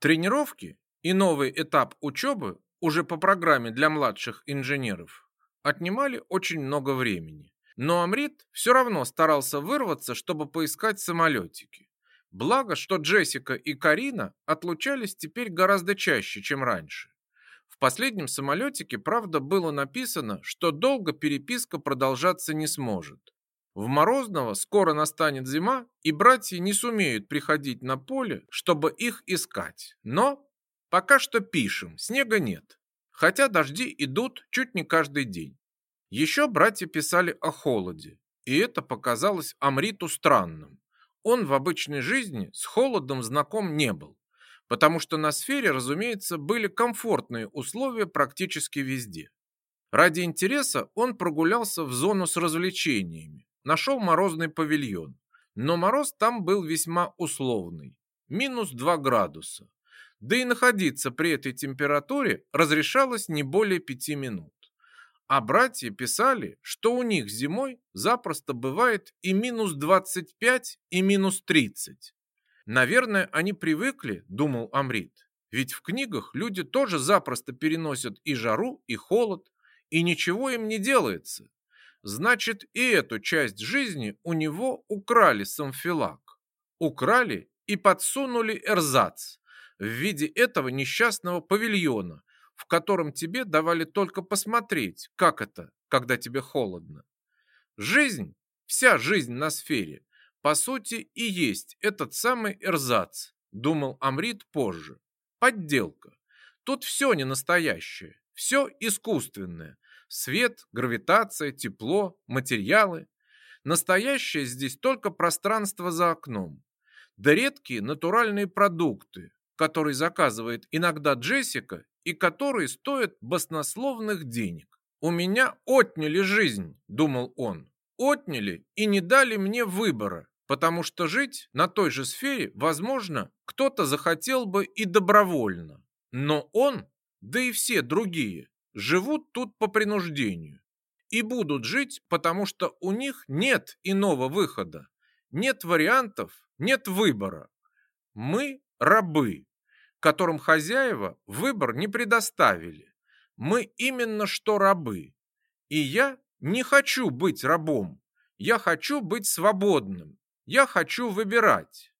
Тренировки и новый этап учебы уже по программе для младших инженеров отнимали очень много времени. Но Амрит все равно старался вырваться, чтобы поискать самолетики. Благо, что Джессика и Карина отлучались теперь гораздо чаще, чем раньше. В последнем самолетике, правда, было написано, что долго переписка продолжаться не сможет. В Морозного скоро настанет зима, и братья не сумеют приходить на поле, чтобы их искать. Но пока что пишем, снега нет. Хотя дожди идут чуть не каждый день. Еще братья писали о холоде, и это показалось Амриту странным. Он в обычной жизни с холодом знаком не был, потому что на сфере, разумеется, были комфортные условия практически везде. Ради интереса он прогулялся в зону с развлечениями, нашел морозный павильон, но мороз там был весьма условный, минус 2 градуса. Да и находиться при этой температуре разрешалось не более 5 минут. А братья писали, что у них зимой запросто бывает и минус 25, и минус 30. Наверное, они привыкли, думал Амрит. Ведь в книгах люди тоже запросто переносят и жару, и холод, и ничего им не делается. Значит, и эту часть жизни у него украли самфилак. Украли и подсунули эрзац в виде этого несчастного павильона, в котором тебе давали только посмотреть, как это, когда тебе холодно. Жизнь, вся жизнь на сфере, по сути и есть этот самый эрзац, думал Амрит позже. Подделка. Тут все не настоящее, все искусственное. Свет, гравитация, тепло, материалы. Настоящее здесь только пространство за окном. Да редкие натуральные продукты, которые заказывает иногда Джессика и которые стоят баснословных денег. «У меня отняли жизнь», – думал он. «Отняли и не дали мне выбора, потому что жить на той же сфере, возможно, кто-то захотел бы и добровольно. Но он, да и все другие, живут тут по принуждению. И будут жить, потому что у них нет иного выхода, нет вариантов, нет выбора. Мы рабы, которым хозяева выбор не предоставили. Мы именно что рабы. И я не хочу быть рабом. Я хочу быть свободным. Я хочу выбирать.